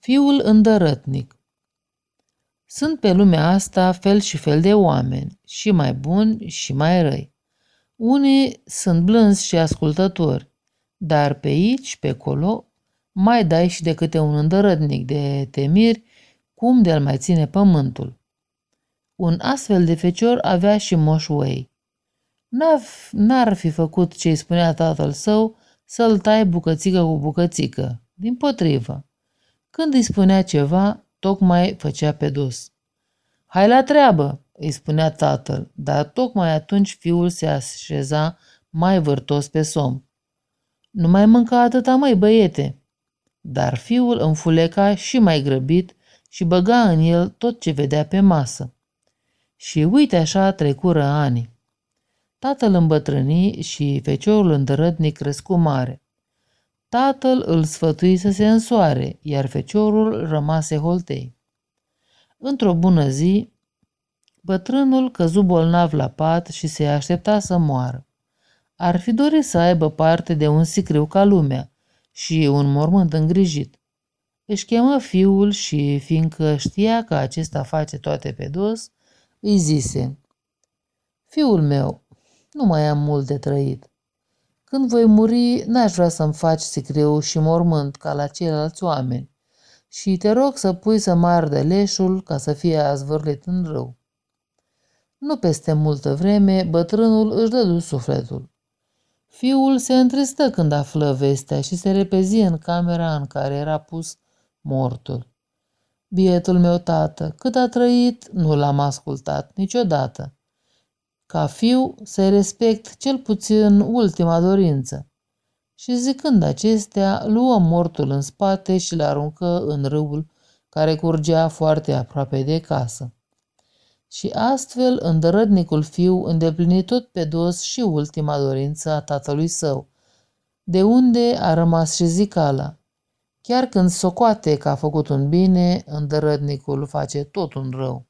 Fiul îndărătnic Sunt pe lumea asta fel și fel de oameni, și mai buni și mai răi. Unii sunt blânzi și ascultători, dar pe aici, pe acolo, mai dai și de câte un îndărătnic de temiri, cum de-l mai ține pământul. Un astfel de fecior avea și Moș Wei. N-ar fi făcut ce îi spunea tatăl său să-l tai bucățică cu bucățică, din potrivă. Când îi spunea ceva, tocmai făcea pe dos. Hai la treabă, îi spunea tatăl, dar tocmai atunci fiul se așeza mai vârtos pe somn. Nu mai mânca atâta, măi, băiete. Dar fiul înfuleca și mai grăbit și băga în el tot ce vedea pe masă. Și uite așa trecură ani. Tatăl îmbătrâni și feciorul îndărătnic crescu mare. Tatăl îl sfătui să se însoare, iar feciorul rămase holtei. Într-o bună zi, bătrânul căzu bolnav la pat și se aștepta să moară. Ar fi dorit să aibă parte de un sicriu ca lumea și un mormânt îngrijit. Își chemă fiul și, fiindcă știa că acesta face toate pe dos, îi zise, Fiul meu, nu mai am mult de trăit. Când voi muri, n-aș vrea să-mi faci sicriu și mormânt ca la ceilalți oameni și te rog să pui să mardă leșul ca să fie azvârlit în râu. Nu peste multă vreme, bătrânul își dădu sufletul. Fiul se întristă când află vestea și se repezi în camera în care era pus mortul. Bietul meu tată, cât a trăit, nu l-am ascultat niciodată. Ca fiu să respect cel puțin ultima dorință. Și zicând acestea, luă mortul în spate și l aruncă în râul care curgea foarte aproape de casă. Și astfel îndărătnicul fiu îndeplini tot pe dos și ultima dorință a tatălui său, de unde a rămas și zicala. Chiar când socoate că a făcut un bine, îndărătnicul face tot un rău.